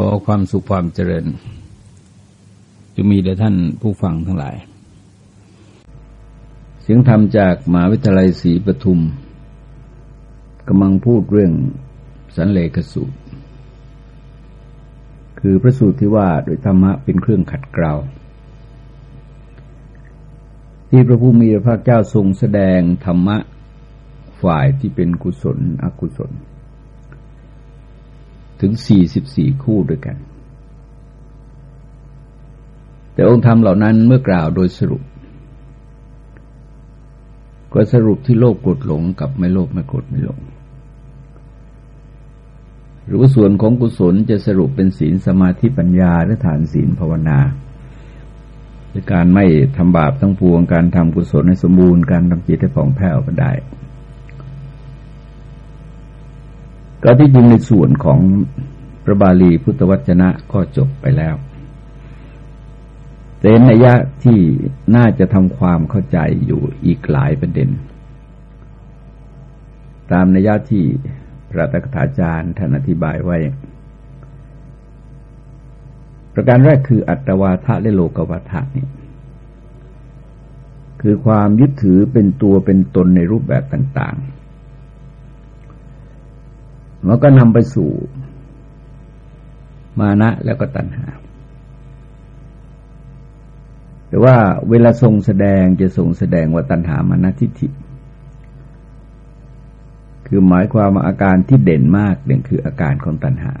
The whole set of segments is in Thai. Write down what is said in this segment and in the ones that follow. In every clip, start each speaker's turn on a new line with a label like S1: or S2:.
S1: ขอความสุขความเจริญ จะมีแด่ท่านผู้ฟังทั้งหลาย เสียงธรรมจากมหาวิทยาลัยศรีปทุมกำลังพูดเรื่องสันเลขสูตร คือพระสูตรที่ว่าโดยธรรมะเป็นเครื่องขัดเกลาที่พระผู้มีพระภาคเจ้าทรงแสดงธรรมะฝ่ายที่เป็นกุศล อกุศล ถึงสี่สิบสี่คู่ด้วยกัน แต่องค์ธรรมเหล่านั้นเมื่อกล่าวโดยสรุป ก็สรุปที่โลภกดหลงกับไม่โลภไม่กดไม่หลง หรือว่าส่วนของกุศลจะสรุปเป็นศีลสมาธิปัญญาและฐานศีลภาวนาคือการไม่ทำบาปทั้งปวงการทำกุศลให้สมบูรณ์การทำจิตให้ผ่องแผ้วก็ได้ ก็ที่จริงในส่วนของพระบาลีพุทธวจนะก็จบไปแล้วแต่นัยยะที่น่าจะทำความเข้าใจอยู่อีกหลายประเด็น ตามนัยยะที่พระตถาจารย์ท่านอธิบายไว้ ประการแรกคืออัตวาทะและโลกวาทะนี่คือความยึดถือเป็นตัวเป็นตนในรูปแบบต่าง ๆ มันก็นำไปสู่มานะแล้วก็ตัณหา แต่ว่าเวลาทรงแสดงจะทรงแสดงว่าตัณหามานะทิฏฐิ คือหมายความว่าอาการที่เด่นมากเด่นคืออาการของตัณหา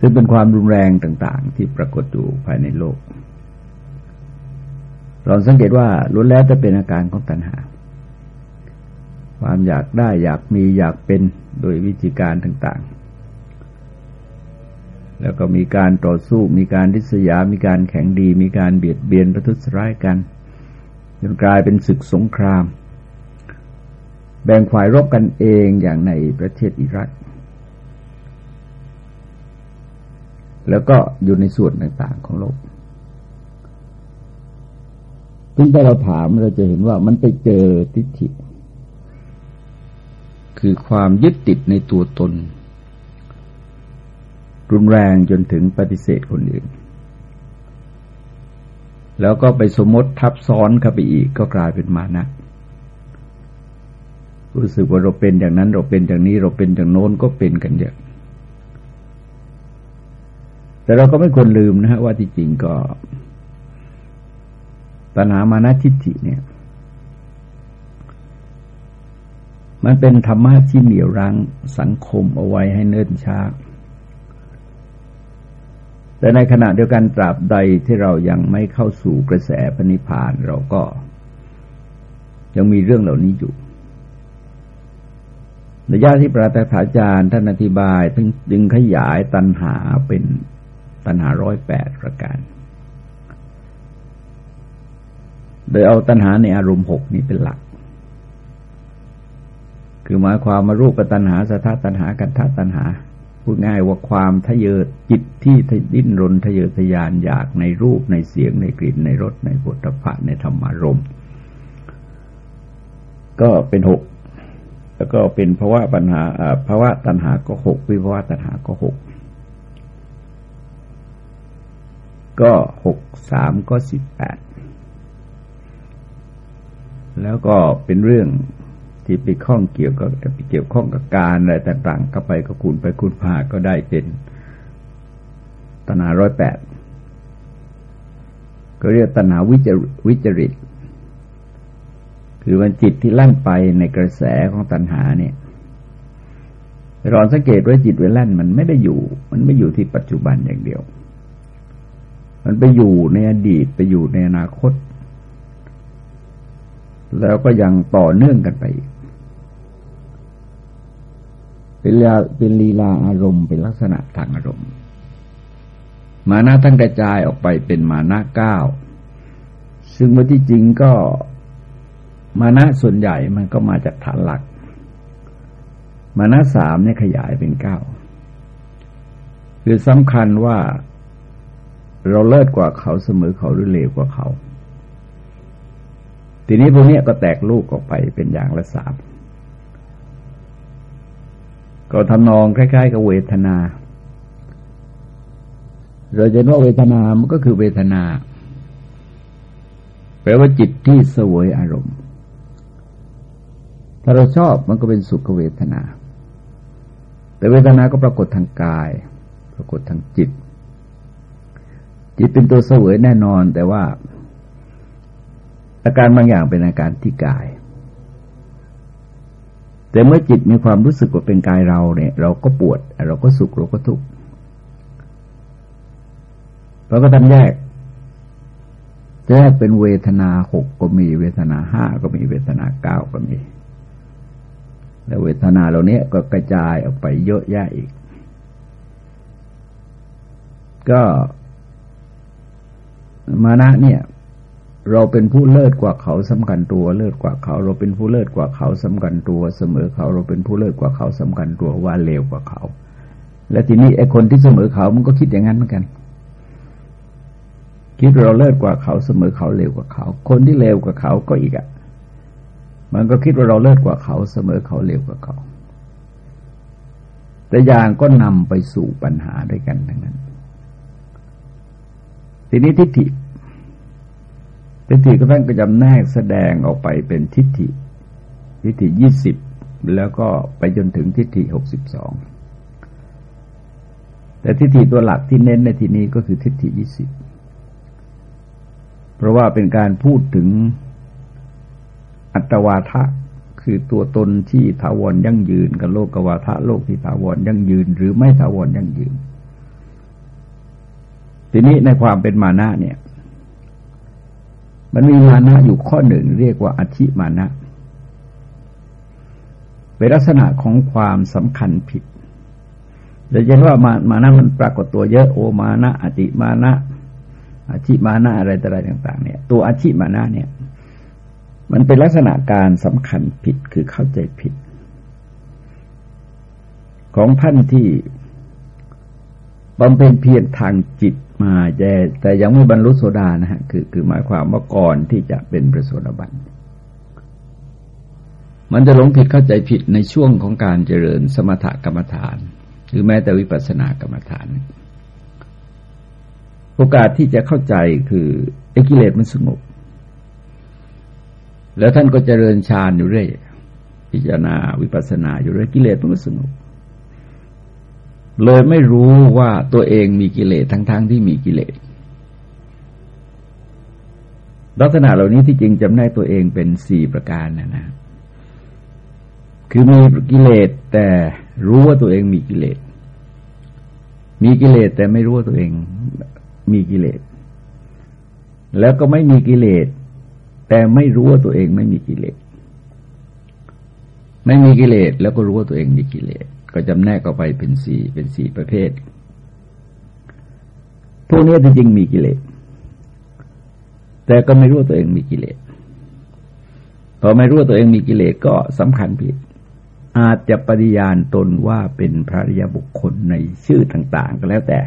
S1: ซึ่งเป็นความรุนแรงต่างๆ ที่ปรากฏอยู่ภายในโลก เราสังเกตว่าล้วนแล้วจะเป็นอาการของตัณหา ความอยากได้อยากมีอยากเป็นโดยวิธีการต่างๆ แล้วก็มีการต่อสู้มีการดิษยา มีการแข่งดี มีการเบียดเบียนประทุษร้ายกันจนกลายเป็นศึกสงคราม แบ่งฝ่ายรบกันเองอย่างในประเทศอิรัก แล้วก็อยู่ในส่วนต่างๆของโลกซึ่งถ้าเราถามเราจะเห็นว่ามันไปเจอทิฏฐิ คือความยึดติดในตัวตน รุนแรงจนถึงปฏิเสธคนอื่น แล้วก็ไปสมมติทับซ้อนเข้าไปอีกก็กลายเป็นมานะรู้สึกว่าเราเป็นอย่างนั้นเราเป็นอย่างนี้เราเป็นอย่างโน้นก็เป็นกันเยอะแต่เราก็ไม่ควรลืมนะฮะว่าที่จริงก็ปัญหามานะทิฏฐิเนี่ย มันเป็นธรรมะที่เหนี่ยวรั้งสังคมเอาไว้ให้เนิ่นช้า แต่ในขณะเดียวกันตราบใดที่เรายังไม่เข้าสู่กระแสพนิพานเราก็ ยังมีเรื่องเหล่านี้อยู่ระยะที่พระตถาจารย์ท่านอธิบายถึงจึงขยายตัณหาเป็นตัณหาร้อยแปดประการ โดยเอาตัณหาในอารมณ์หกนี้เป็นหลัก คือหมายความมารูปตัณหาสถาตัณหากันธตัณหาพูดง่ายว่าความทะเยอจิตที่ดิ้นรนทะเยอทะยานอยากในรูปในเสียงในกลิ่นในรสในบทพะในธรรมารมก็เป็นหกแล้วก็เป็นภาวะปัญหาภาวะตัณหาก็หกวิภาวะตัณหาก็หกก็หกสามก็สิบแปดแล้วก็เป็นเรื่อง ที่ไปข้องเกี่ยวกับไปเกี่ยวข้องกับการอะไรต่างๆเข้าไปก็คูณไปคูณพาก็ได้เป็นตนาร้อยแปดก็เรียกตนาวิจวิจริต คือมันจิตที่ลั่นไปในกระแสของตัณหาเนี่ยรอนสังเกตว่าจิตเวลั่นมันไม่ได้อยู่ มันไม่อยู่ที่ปัจจุบันอย่างเดียว มันไปอยู่ในอดีตไปอยู่ในอนาคต แล้วก็ยังต่อเนื่องกันไปอีก เป็นลาเป็นลีลาอารมณ์เป็นลักษณะทางอารมณ์ มานะทั้งกระจายออกไปเป็นมานะเก้าซึ่งว่าที่จริงก็มานะส่วนใหญ่มันก็มาจากฐานหลัก มานะสามเนี่ยขยายเป็นเก้าคือสำคัญว่าเราเลิศกว่าเขาเสมอเขาหรือเลวกว่าเขา ทีนี้พวกนี้ก็แตกลูกออกไปเป็นอย่างละสาม ก็ทำนองคล้ายๆ กับเวทนา เราจะว่าเวทนา มันก็คือเวทนา แปลว่าจิตที่สวยอารมณ์ ถ้าเราชอบมันก็เป็นสุขเวทนา แต่เวทนาก็ปรากฏทางกาย ปรากฏทางจิต จิตเป็นตัวสวยแน่นอน แต่ว่าอาการบางอย่างเป็นอาการที่กาย แต่เมื่อจิตมีความรู้สึกว่าเป็นกายเราเนี่ย เราก็ปวด เราก็สุขเราก็ทุกข์เราก็ทำแยกแยกเป็นเวทนาหกก็มีเวทนาห้าก็มีเวทนาเก้าก็มีแล้วเวทนาเหล่านี้ก็กระจายออกไปเยอะแยะอีก ก็มานะเนี่ย เราเป็นผู้เลิศกว่าเขาสำคัญตัว เลิศกว่าเขา เราเป็นผู้เลิศกว่าเขาสำคัญตัว เสมอเขา เราเป็นผู้เลิศกว่าเขาสำคัญตัวว่าเลวกว่าเขา และทีนี้ไอ้คนที่เสมอเขามันก็คิดอย่างนั้นเหมือนกัน คิดเราเลิศกว่าเขาเสมอเขาเลวกว่าเขา คนที่เลวกว่าเขาก็อีกอะ มันก็คิดว่าเราเลิศกว่าเขา เสมอเขาเลวกว่าเขา แต่ยางก็นำไปสู่ปัญหาด้วยกันทั้งนั้น ทีนี้ทิฏฐิ ทิฏฐิก็ท่านก็จำแนกแสดงออกไปเป็นทิฏฐิ ทิฏฐิยี่สิบแล้วก็ไปจนถึงทิฏฐิหกสิบสองแต่ทิฏฐิตัวหลักที่เน้นในที่นี้ก็คือทิฏฐิยี่สิบเพราะว่าเป็นการพูดถึงอัตวาทะคือตัวตนที่ถาวรยั่งยืน กับโลกกวาทะโลกที่ถาวรยั่งยืน หรือไม่ถาวรยั่งยืน ทีนี้ในความเป็นมานะเนี่ย มันมีมานะอยู่ข้อหนึ่งเรียกว่าอธิมานะ เป็นลักษณะของความสำคัญผิดเดี๋ยวจะว่ามามานะมันปรากฏตัวเยอะโอมานะอธิมานะอธิมานะอะไรต่อะไรต่าง ๆ เนี่ย ตัวอธิมานะเนี่ย มันเป็นลักษณะการสำคัญผิดคือเข้าใจผิด ของท่านที่บำเพ็ญเพียรทางจิต มาแต่แต่ยังไม่บรรลุโสดานะฮะคือคือหมายความว่าก่อนที่จะเป็นพระโสดาบันมันจะหลงผิดเข้าใจผิดในช่วงของการเจริญสมถกรรมฐาน หรือแม้แต่วิปัสสนากรรมฐาน โอกาสที่จะเข้าใจคือเอกิเลสมันสงบแล้วท่านก็เจริญฌานอยู่เรื่อยพิจารณาวิปัสสนาอยู่เรื่อยกิเลสมันก็สงบ เลยไม่รู้ว่าตัวเองมีกิเลสทั้งๆทที่มีกิเลส ลักษณะเหล่านี้ที่จริงจำแนกตัวเองเป็นสี่ประการนะนะ คือมีกิเลสแต่รู้ว่าตัวเองมีกิเลส มีกิเลสแต่ไม่รู้ว่าตัวเองมีกิเลส แล้วก็ไม่มีกิเลส แต่ไม่รู้ว่าตัวเองไม่มีกิเลส ไม่มีกิเลสแล้วก็รู้ว่าตัวเองมีกิเลส ก็จำแนกออกไปเป็นสี่เป็นสี่ประเภท พวกนี้จริงๆมีกิเลส แต่ก็ไม่รู้ตัวเองมีกิเลส พอไม่รู้ตัวเองมีกิเลสก็สำคัญผิด อาจจะปฏิญาณตนว่าเป็นพระริยบุคคลในชื่อต่างๆ ก็แล้วแต่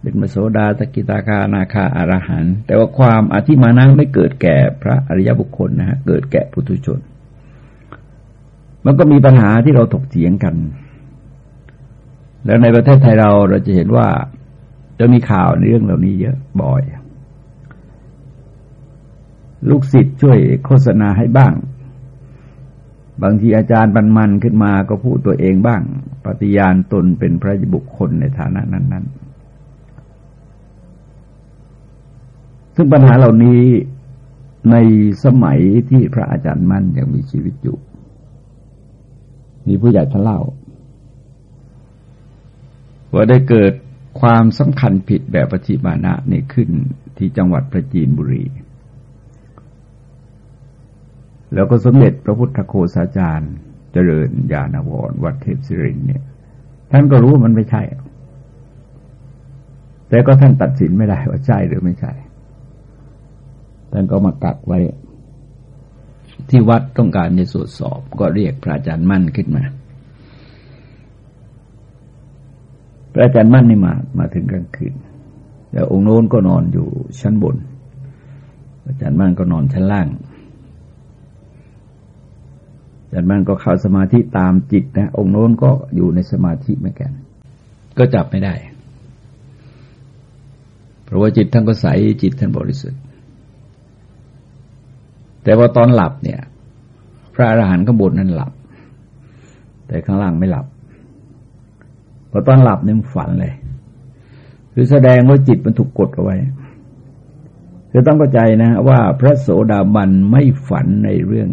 S1: เป็นมโสดาสกิตาคานาคาอารหันแต่ว่าความอธิมานะไม่เกิดแก่พระอริยบุคคลนะฮะเกิดแก่ปุถุชนมันก็มีปัญหาที่เราถกเถียงกัน แล้วในประเทศไทยเราเราจะเห็นว่าจะมีข่าวในเรื่องเหล่านี้เยอะบ่อย ลูกศิษย์ช่วยโฆษณาให้บ้าง บางทีอาจารย์บรรมันขึ้นมาก็พูดตัวเองบ้าง ปฏิญาณตนเป็นพระบุคคลในฐานะนั้น ๆ ซึ่งปัญหาเหล่านี้ในสมัยที่พระอาจารย์มั่นยังมีชีวิตอยู่ มีผู้ใหญ่ท่านเล่า ว่าได้เกิดความสำคัญผิดแบบปฏิมานะนี่ขึ้นที่จังหวัดพระจีนบุรี แล้วก็สมเด็จพระพุทธโคสาจารย์เจริญญาณวรวัดเทพศิรินเนี่ยท่านก็รู้ว่ามันไม่ใช่ แต่ก็ท่านตัดสินไม่ได้ว่าใช่หรือไม่ใช่ ท่านก็มากักไว้ ที่วัดต้องการจะตรวจสอบก็เรียกพระอาจารย์มั่นขึ้นมา พระอาจารย์มั่นนี่มา มาถึงกลางคืน แล้วองค์โน้นก็นอนอยู่ชั้นบน อาจารย์มั่นก็นอนชั้นล่าง อาจากนั้นก็เข้าสมาธิตามจิตนะ องค์โน้นก็อยู่ในสมาธิเหมือนกัน ก็จับไม่ได้ เพราะว่าจิตท่านก็ใสจิตท่านบริสุทธิ์ แต่ว่าตอนหลับเนี่ย พระอรหันต์ข้างบนนั้นหลับ แต่ข้างล่างไม่หลับ พอตอนหลับเนี่ยฝันเลย คือแสดงว่าจิตมันถูกกดเอาไว้คือต้องเข้าใจนะว่าพระโสดาบันไม่ฝันในเรื่อง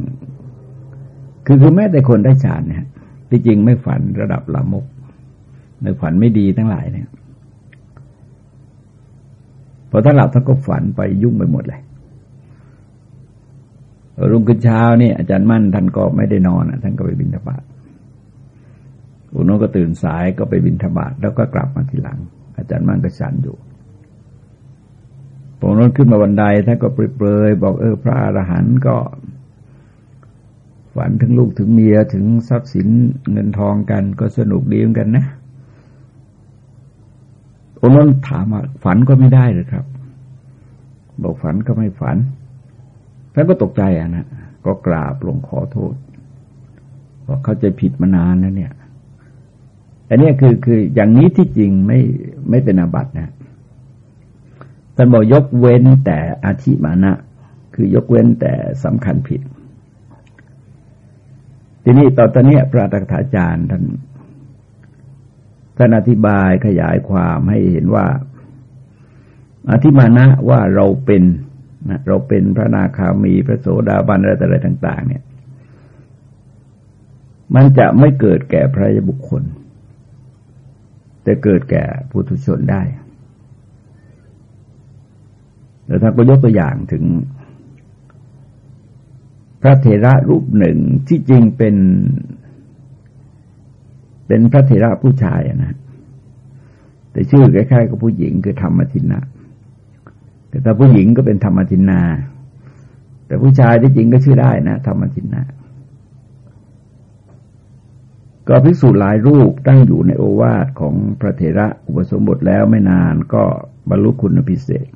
S1: คือคือแม้แต่คนได้ฌานเนี่ยที่จริงไม่ฝันระดับละมก ในฝันไม่ดีทั้งหลายเนี่ยพอท่านหลับท่านก็ฝันไปยุ่งไปหมดเลยรุ่งขึ้นเช้านี่อาจารย์มั่นท่านก็ไม่ได้นอนท่านก็ไปบินทบาท อุโนก็ตื่นสายก็ไปบินทบาทแล้วก็กลับมาทีหลัง อาจารย์มั่นก็ฉันอยู่พอน้นขึ้นมาวันใดท่านก็เปรยๆบอกเออพระอรหันต์ก็ ฝันถึงลูกถึงเมียถึงทรัพย์สินเงินทองกันก็สนุกดีเหมือนกันนะโอ้นนถามว่าฝันก็ไม่ได้เลยครับ บอกฝันก็ไม่ฝันท่านก็ตกใจอะนะก็กราบลงขอโทษบอกเขาจะผิดมานานแล้วเนี่ย อันนี้คือคืออย่างนี้ที่จริงไม่ไม่เป็นอาบัตินะท่านบอกยกเว้นแต่อาธิมานะ คือยกเว้นแต่สำคัญผิด ทีนี้ตอนตอนนี้พระตักถาจารย์ท่านท่านอธิบายขยายความให้เห็นว่า อธิมานะว่าเราเป็นนะเราเป็นพระนาคามีพระโสดาบันอะไรต่าง ๆ เนี่ย มันจะไม่เกิดแก่พระบุคคล แต่เกิดแก่ผู้ทุชนได้แล้วท่านก็ยกตัวอย่างถึง พระเถระรูปหนึ่งที่จริงเป็น เป็นพระเถระผู้ชายนะแต่ชื่อคล้ายๆกับผู้หญิงคือธรรมทินาแต่ถ้าผู้หญิงก็เป็นธรรมทินา แต่ผู้ชายที่จริงก็ชื่อได้นะธรรมทินา ก็พิสูจน์หลายรูปตั้งอยู่ในโอวาทของพระเถระอุปสมบทแล้วไม่นานก็บรรลุคุณพิเศษ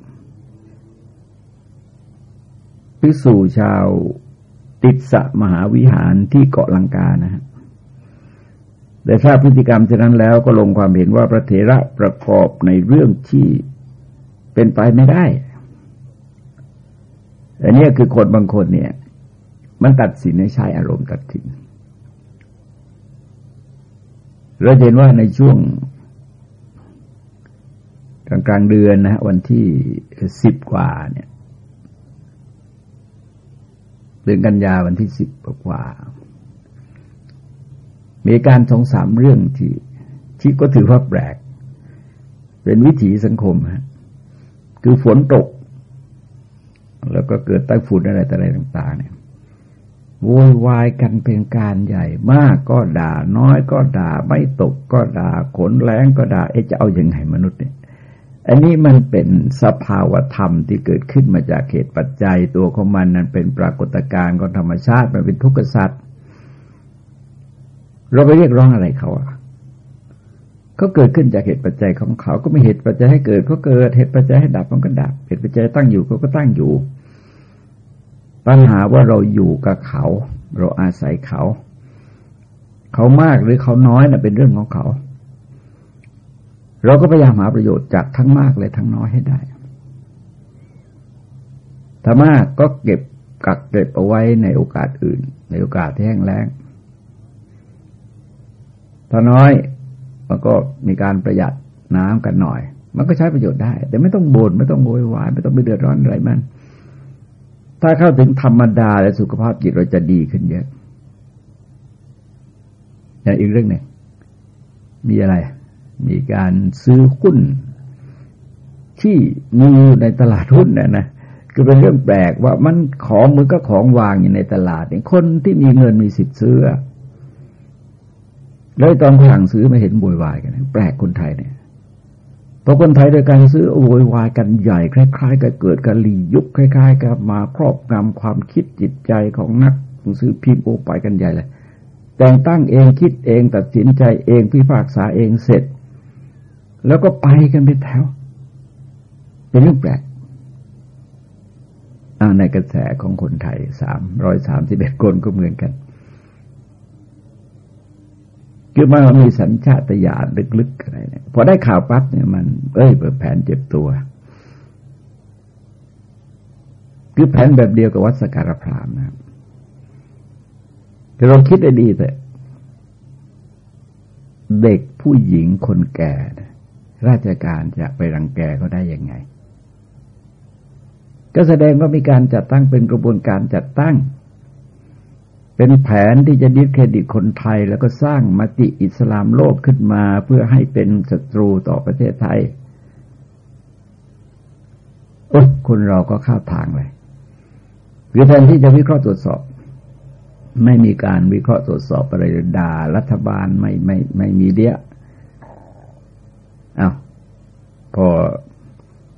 S1: ภิกษุชาวติดสะมหาวิหารที่เกาะลังกานะฮะแต่ทราบพฤติกรรมฉะนั้นแล้วก็ลงความเห็นว่าพระเถระประกอบในเรื่องที่เป็นไปไม่ได้ อันนี้คือคนบางคนเนี่ย มันตัดสินในใช้อารมณ์ตัดสิน เราเห็นว่าในช่วงกลางกลางเดือนนะฮะวันที่สิบกว่าเนี่ยเดือนกันยาวันที่สิบกว่า มีการสองสามเรื่องที่ที่ก็ถือว่าแปลก เป็นวิถีสังคมฮะคือฝนตก แล้วก็เกิดใต้ฝุ่นอะไรต่อะไรต่าง ๆ เนี่ย โวยวายกันเป็นการใหญ่มากก็ด่าน้อยก็ด่าไม่ตกก็ด่าขนแรงก็ด่าเอ๊ะจะเอาอยัางไงมนุษย์เนี่ยอันนี้มันเป็นสภาวธรรมที่เกิดขึ้นมาจากเหตุปัจจัยตัวของมันนั้นเป็นปรากฏการณ์ของธรรมชาติมันเป็นทุกข์สัตว์เราไปเรียกร้องอะไรเขาอะเขาเกิดขึ้นจากเหตุปัจจัยของเขา ก็ไม่เหตุปัจจัยให้เกิดเขาเกิดเหตุปัจจัยให้ดับมันก็ดับ เหตุปัจจัยตั้งอยู่เขาก็ตั้งอยู่ ปัญหาว่าเราอยู่กับเขา เราอาศัยเขา เขามากหรือเขาน้อยนะ่ะเป็นเรื่องของเขา เราก็พยายามหาประโยชน์จากทั้งมากและทั้งน้อยให้ได้ถ้ามากก็เก็บกักเก็บเอาไว้ในโอกาสอื่น ในโอกาสที่แห้งแล้งถ้าน้อยมันก็มีการประหยัดน้ำกันหน่อย มันก็ใช้ประโยชน์ได้ แต่ไม่ต้องบน่นไม่ต้องโวยวายไม่ต้องไปเดือดร้อนอะไรมัน ถ้าเข้าถึงธรรมดาและสุขภาพจิตเราจะดีขึ้นเยอะอย่างอีกเรื่องหนึ่งมีอะไร มีการซื้อหุ้นที่มีในตลาดหุ้นนี่นะคือเป็นเรื่องแปลกว่ามันของมือก็ของวางอยู่ในตลาดเนี่ยคนที่มีเงินมีสิทธิ์ซื้อแล้วตอนสั่งซื้อไม่เห็นบวยวายกัน แปลกคนไทยเนี่ย พอคนไทยโดยการซื้อโวยวายกันใหญ่ คล้ายๆกับเกิดการลียุคคล้าย ๆกับมาครอบงำความคิดจิตใจของนักซื้อพิมพ์โอไปกันใหญ่เลยแต่งตั้งเองคิดเองตัดสินใจเองพิพากษาเองเสร็จ แล้วก็ไปกันเป็นแถว เป็นเรื่องแปลกในกระแสของคนไทยสามร้อยสามสิบเอ็ดคนก็เหมือนกัน คือมันมีสัญชาตญาณลึกๆอะไรเนี่ยพอได้ข่าวปั๊บเนี่ยมัน เอ้ยเปิดแผนเจ็บตัว คือแผนแบบเดียวกับวัดสการพรามนะครับแต่เราคิดได้ดีแต่เด็กผู้หญิงคนแก่ราชการจะไปรังแกเขาได้ยังไง ก็แสดงว่ามีการจัดตั้งเป็นกระบวนการจัดตั้ง เป็นแผนที่จะยึดเครดิตคนไทย แล้วก็สร้างมติอิสลามโลกขึ้นมาเพื่อให้เป็นศัตรูต่อประเทศไทยคนเราก็เข้าทางเลยคือแทนที่จะวิเคราะห์ตรวจสอบ ไม่มีการวิเคราะห์ตรวจสอบอะไรด่ารัฐบาลไม่ไม่ไม่มีเดียอา้าวพอ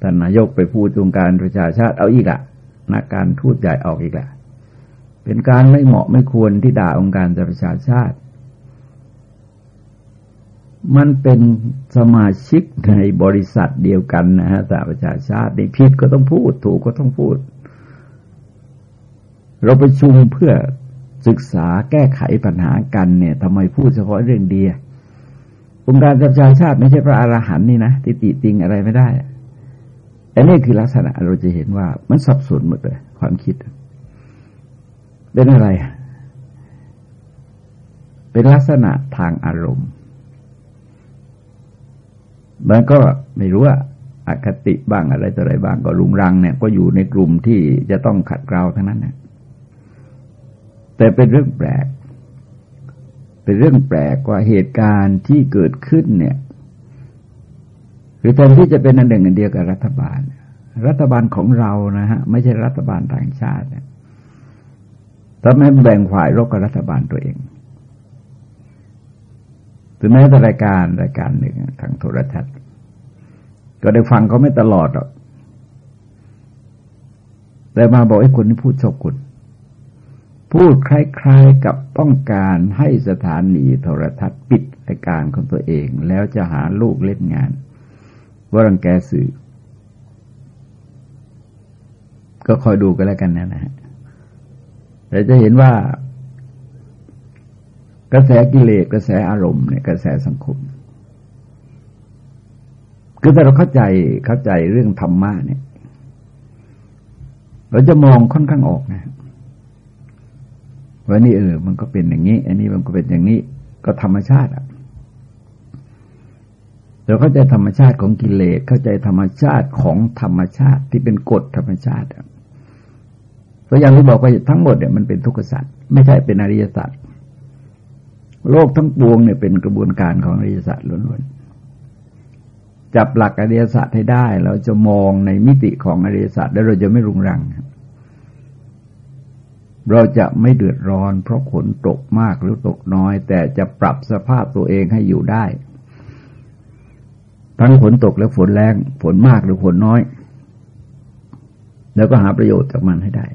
S1: ท่านนายกไปพูดตรงการประชาชาติเอาอีกละนักการทูตใหญ่ออกอีกละ เป็นการไม่เหมาะไม่ควรที่ด่าองค์การประชาชาติ มันเป็นสมาชิกในบริษัทเดียวกันนะฮะสหประชาชาติในผิดก็ต้องพูดถูกก็ต้องพูด เราประชุมเพื่อศึกษาแก้ไขปัญหากันเนี่ยทำไมพูดเฉพาะเรื่องเดียองค์การประชาชาติไม่ใช่พระอรหันต์นี่นะติติติงอะไรไม่ได้อันนี้คือลักษณะเราจะเห็นว่ามันสับสนหมดเลย ความคิด เป็นอะไร เป็นลักษณะทางอารมณ์มันก็ไม่รู้ว่าอาคติบ้างอะไรต่ออะไรบ้างก็ลุงรังเนี่ย ก็อยู่ในกลุ่มที่จะต้องขัดเกลาทั้งนั้นนี่ยแต่เป็นเรื่องแปลก เป็นเรื่องแปลกว่าเหตุการณ์ที่เกิดขึ้นเนี่ย หรือแทนที่จะเป็นอันหนึ่งอันเดียวกับรัฐบาล รัฐบาลของเรานะฮะ ไม่ใช่รัฐบาลต่างชาติเนี่ย ทำไมแบ่งฝ่ายรบกับรัฐบาลตัวเองถึงแม้แต่รายการรายการหนึ่งทางโทรทัศน์ ก็ได้ฟังเขาไม่ตลอดหรอก แต่มาบอกไอ้คนนี้พูดชอบคุณ พูดคล้ายๆกับต้องการให้สถานีโทรทัศน์ปิดรายการของตัวเอง แล้วจะหาลูกเล่นงาน ว่ารังแกสื่อ ก็คอยดูกันแล้วกันนะนะฮะ แต่จะเห็นว่ากระแสกิเลสกระแสอารมณ์เนี่ยกระแสสังคม คือถ้าเราเข้าใจเข้าใจเรื่องธรรมะเนี่ย เราจะมองค่อนข้างออกนะว่านี่เออ มันก็เป็นอย่างนี้ อันนี้มันก็เป็นอย่างนี้ ก็ธรรมชาติอะเราเข้าใจธรรมชาติของกิเลสเข้าใจธรรมชาติของธรรมชาติที่เป็นกฎธรรมชาติ เพราะอย่างที่บอกว่าทั้งหมดเนี่ยมันเป็นทุกขสัตว์ไม่ใช่เป็นอริยสัตว์โลกทั้งปวงเนี่ยเป็นกระบวนการของอริยสัตว์ล้วนๆจับหลักอริยสัจให้ได้ เราจะมองในมิติของอริยสัจแล้วเราจะไม่รุงรัง เราจะไม่เดือดร้อน เพราะฝนตกมากหรือตกน้อย แต่จะปรับสภาพตัวเองให้อยู่ได้ ทั้งฝนตกและฝนแรงฝนมากหรือฝนน้อย แล้วก็หาประโยชน์จากมันให้ได้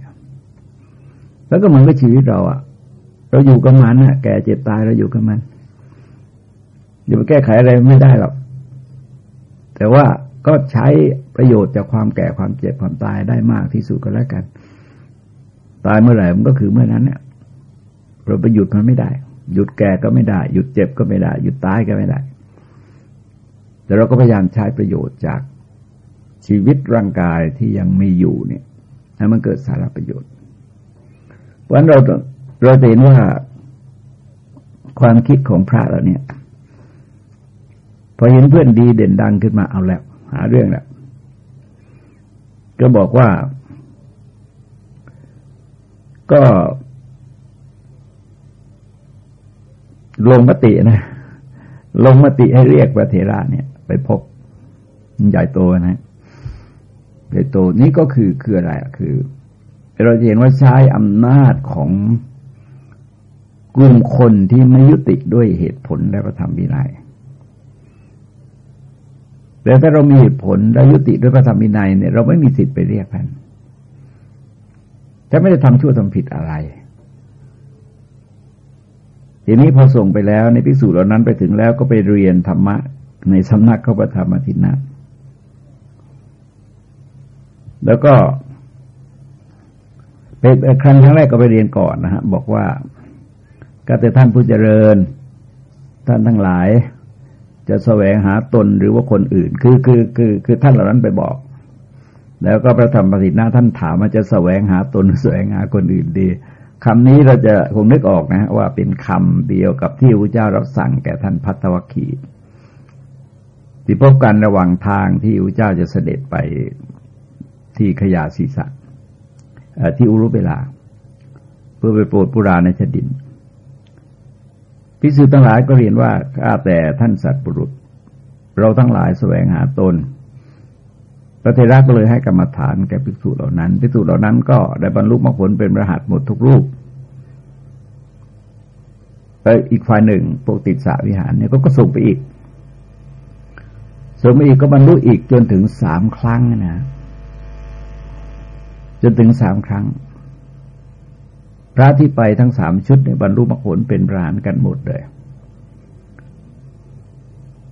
S1: แล้วก็เหมือนกับชีวิตเราอะเราอยู่กับมันน่ะแก่เจ็บตายเราอยู่กับมันอย่าไปแก้ไขอะไรไม่ได้หรอกแต่ว่าก็ใช้ประโยชน์จากความแก่ความเจ็บความตายได้มากที่สุดก็แล้วกัน ตายเมื่อไหร่มันก็คือเมื่อนั้นเนี่ยเราไปหยุดมันไม่ได้ หยุดแก่ก็ไม่ได้ หยุดเจ็บก็ไม่ได้ หยุดตายก็ไม่ได้ แต่เราก็พยายามใช้ประโยชน์จากชีวิตร่างกายที่ยังมีอยู่เนี่ยให้มันเกิดสาระประโยชน์ เพราะฉะนั้นเราเราเห็นว่าความคิดของพระเราเนี่ย พอเห็นเพื่อนดีเด่นดังขึ้นมาเอาแล้ว หาเรื่องแล้ว ก็บอกว่า ก็ลงมตินะ ลงมติให้เรียกพระเถระเนี่ย ไปพบใหญ่โตนะใหญ่โตนี้ก็คือคืออะไรคือ เราเห็นว่าใช้อำนาจของกลุ่มคนที่ไม่ยุติด้วยเหตุผลและประธรรมวินัยแต่ถ้าเรามีเหตุผลและยุติด้วยพระธรรมวินัยเนี่ยเราไม่มีสิทธิ์ไปเรียกท่านแต่ไม่ได้ทำชั่วทำผิดอะไร ทีนี้พอส่งไปแล้วในพิสูจน์เหล่านั้นไปถึงแล้วก็ไปเรียนธรรมะ ในสำนักเขาประธรรมทินะแล้วก็ เป็นครั้งครั้งแรกก็ไปเรียนก่อนนะฮะบอกว่าก็แต่ท่านผู้เจริญ ท่านทั้งหลาย จะแสวงหาตนหรือว่าคนอื่น คือคือคือคือท่านเหล่านั้นไปบอก แล้วก็พระธรรมปฏินาท่านถามว่าจะแสวงหาตนแสวงหาคนอื่นดีคำนี้เราจะคงนึกออกนะว่าเป็นคำเดียวกับที่พระเจ้ารับสั่งแก่ท่านพัทวคีที่พบกันระหว่างทางที่พระเจ้าจะเสด็จไปที่ขยาศีสัต ที่อุรุเวลา เพื่อไปโปรดปุราในชดินพิสุทั้งหลายก็เรียนว่าข้าแต่ท่านสัตว์บุรุษ เราทั้งหลายแสวงหาตน พระเทระก็เลยให้กรรมฐานแก่ภิกษุเหล่านั้นภิกษุเหล่านั้นก็ได้บรรลุมรรคผลเป็นพระหัตหมดทุกรูปไปอีกฝ่ายหนึ่งปกติสาวิหารเนี่ยก็ส่งไปอีกส่งไปอีกก็บรรลุอีกจนถึงสามครั้งนะ จนถึงสามครั้ง พระที่ไปทั้งสามชุดเนี่ยบรรลุมรรคผลเป็นพรานกันหมดเลย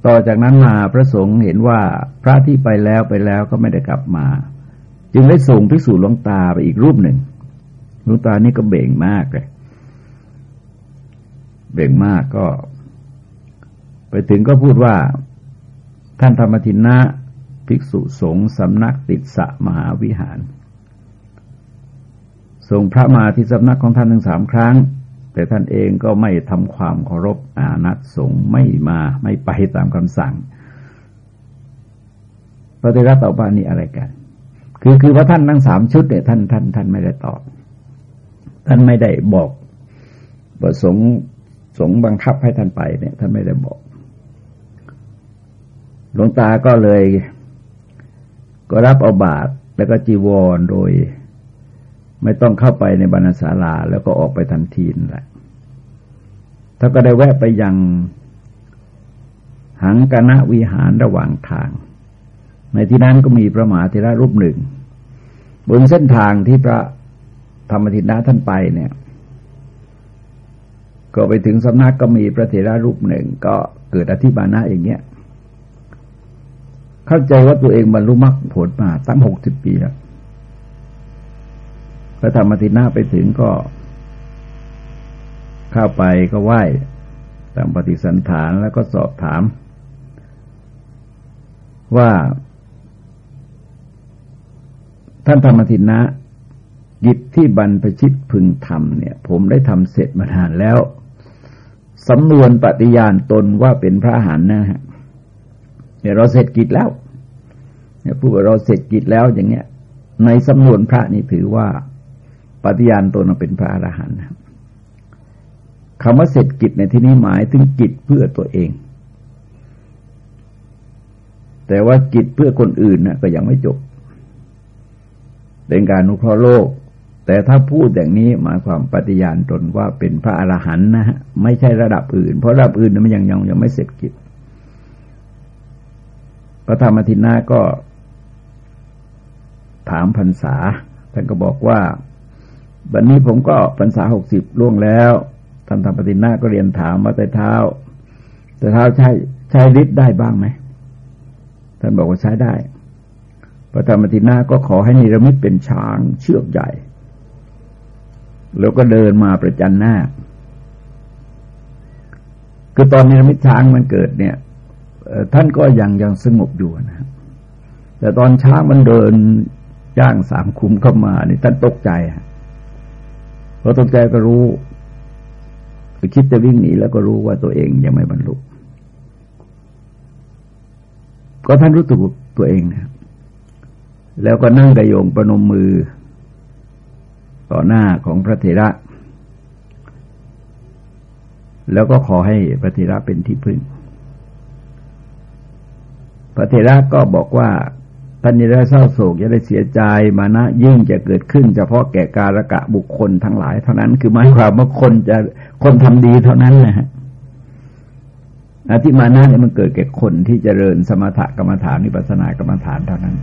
S1: ต่อจากนั้นมาพระสงฆ์เห็นว่าพระที่ไปแล้วไปแล้วก็ไม่ได้กลับมา จึงได้ส่งพิสูจน์หลวงตาไปอีกรูปหนึ่งหลวงตานี่ก็เบ่งมากเลย เบ่งมากก็ ไปถึงก็พูดว่าท่านธรรมทินะภิกษุสงฆ์สำนักติดสะมหาวิหาร ส่งพระมาที่สำนักของท่านทั้งสามครั้ง แต่ท่านเองก็ไม่ทำความเคารพอานัตสงไม่มาไม่ไปตามคำสั่งพระเทระตอบว่านี่อะไรกัน คือคือว่าท่านทั้งสามชุดเนี่ยท่านท่านท่านไม่ได้ตอบ ท่านไม่ได้บอกประสงค์สงบังคับให้ท่านไปเนี่ย ท่านไม่ได้บอก หลวงตาก็เลย ก็รับเอาบาตรแล้วก็จีวรโดย ไม่ต้องเข้าไปในบรรณศาลาแล้วก็ออกไปทันทีนั่นแหละถ้าก็ได้แวะไปยังหังกณะวิหารระหว่างทาง ในที่นั้นก็มีพระมหาเถระรูปหนึ่ง บนเส้นทางที่พระธรรมทินาท่านไปเนี่ย ก็ไปถึงสำนักก็มีพระเถระรูปหนึ่ง ก็เกิดอธิบานะอย่างเงี้ย เข้าใจว่าตัวเองบรรลุมรรคผลมาตั้งหกสิบปีแล้ว พระธรรมทินาไปถึงก็เข้าไปก็ไหว้ตามปฏิสันฐานแล้วก็สอบถาม ว่าท่านธรรมทินะกิจที่บรรพชิตพึงทำเนี่ย ผมได้ทำเสร็จมานานแล้วสำนวนปฏิญาณตนว่าเป็นพระหันนะฮะเนี่ยเราเสร็จกิจแล้วเนี่ยพูดว่าเราเสร็จกิจแล้วอย่างเงี้ย ในสำนวนพระนี่ถือว่า ปฏิญาณตนเป็นพระอรหันต์คำว่าเสร็จกิจในที่นี้หมายถึงกิจเพื่อตัวเอง แต่ว่ากิจเพื่อคนอื่นนะก็ยังไม่จบ เป็นการนุเคราะห์โลก แต่ถ้าพูดอย่างนี้หมายความปฏิญาณตนว่าเป็นพระอรหันต์นะฮะไม่ใช่ระดับอื่น เพราะระดับอื่นมันยังยังยังไม่เสร็จกิจพระธรรมทินาก็ถามพรรษาท่านก็บอกว่า บัดนนี้ผมก็พรรษาหกสิบล่วงแล้วท่านธรรมปฏินาก็เรียนถามมาแต่เท้า แต่เท้าใช้ใช้ฤทธิ์ได้บ้างไหมท่านบอกว่าใช้ได้พระธรรมตินาก็ขอให้นิรมิตเป็นช้างเชือกใหญ่ แล้วก็เดินมาประจันหน้า คือตอนนิรมิตช้างมันเกิดเนี่ยท่านก็ยังยังสงบอยู่นะแต่ตอนช้างมันเดินย่างสามคุมเข้ามานี่ท่านตกใจ พอตกใจก็รู้คิดจะวิ่งหนีแล้วก็รู้ว่าตัวเองยังไม่บรรลุก็ท่านรู้ตัวตัวเองนะแล้วก็นั่งกระโยงประนมมือ ต่อหน้าของพระเถระ แล้วก็ขอให้พระเถระเป็นที่พึ่ง พระเถระก็บอกว่า ท่านจะได้เศร้าโศกจะได้เสียใจมานะยิ่งจะเกิดขึ้น เฉพาะแก่การะกะบุคคลทั้งหลาย เท่านั้นคือหมายความว่าคนจะคนทำดีเท่านั้นนะฮะอธิมานะเนี่ยมันเกิดแก่คนที่จเจริญสมถกรรมฐานนิพพานกรรมฐานเท่านั้น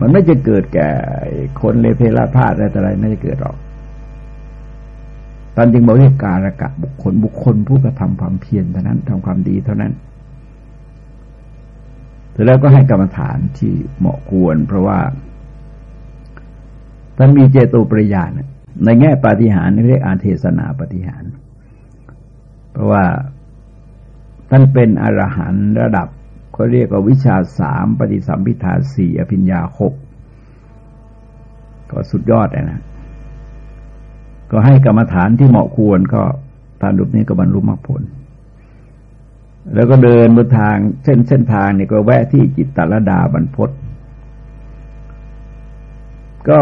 S1: มันไม่จะเกิดแก่คนเลเพลาพาดอะไรต่ออะไรไม่จะเกิดหรอกตอนจึงบอกเรียกการะกะบุคคลบุคคลผู้กระทำความเพียรเท่านั้นทำความดีเท่านั้น เสร็จแล้วก็ให้กรรมฐานที่เหมาะควร เพราะว่าท่านมีเจโตปริยานในแง่ปาฏิหาริย์เรียกอาเทศนาปฏิหาร เพราะว่าท่านเป็นอรหันต์ระดับเขาเรียกว่าวิชาสามปฏิสัมพิทาสี่อภิญญาหกก็สุดยอดนะ ก็ให้กรรมฐานที่เหมาะควรก็ท่านรูปนี้ก็บรรลุมรรคผล แล้วก็เดินบนทางเส้นเส้นทางนี่ก็แวะที่จิตตรดาบรรพศก็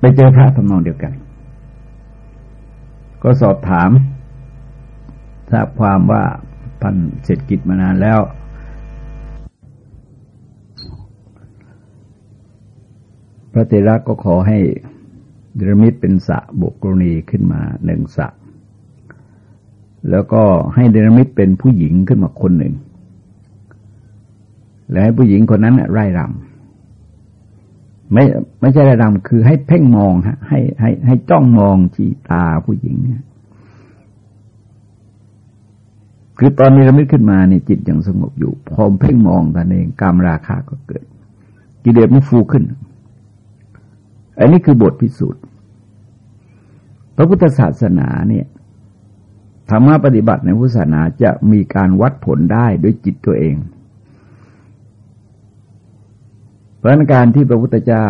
S1: ไปเจอพระทำนองเดียวกัน ก็สอบถาม ทราบความว่าท่านเสร็จกิจมานานแล้ว พระเทระก็ขอให้ดรมิตเป็นสะบุกรณีขึ้นมาหนึ่งสะ แล้วก็ให้เดรมิตเป็นผู้หญิงขึ้นมาคนหนึ่ง และให้ผู้หญิงคนนั้นไร่รำไม่ไม่ใช่ไร่รำคือให้เพ่งมองฮะให้ให้ให้จ้องมองที่ตาผู้หญิงเนี่ยคือตอนนี้เราไม่ขึ้นมาเนี่ยจิตยังสงบอยู่ พอมเพ่งมองตนเองกามราคาก็เกิด กิเลสมันฟูขึ้น อันนี้คือบทพิสูจน์ พระพุทธศาสนาเนี่ย ธรรมะปฏิบัติในพุทธศาสนาจะมีการวัดผลได้ด้วยจิตตัวเอง เพราะการที่พระพุทธเจ้า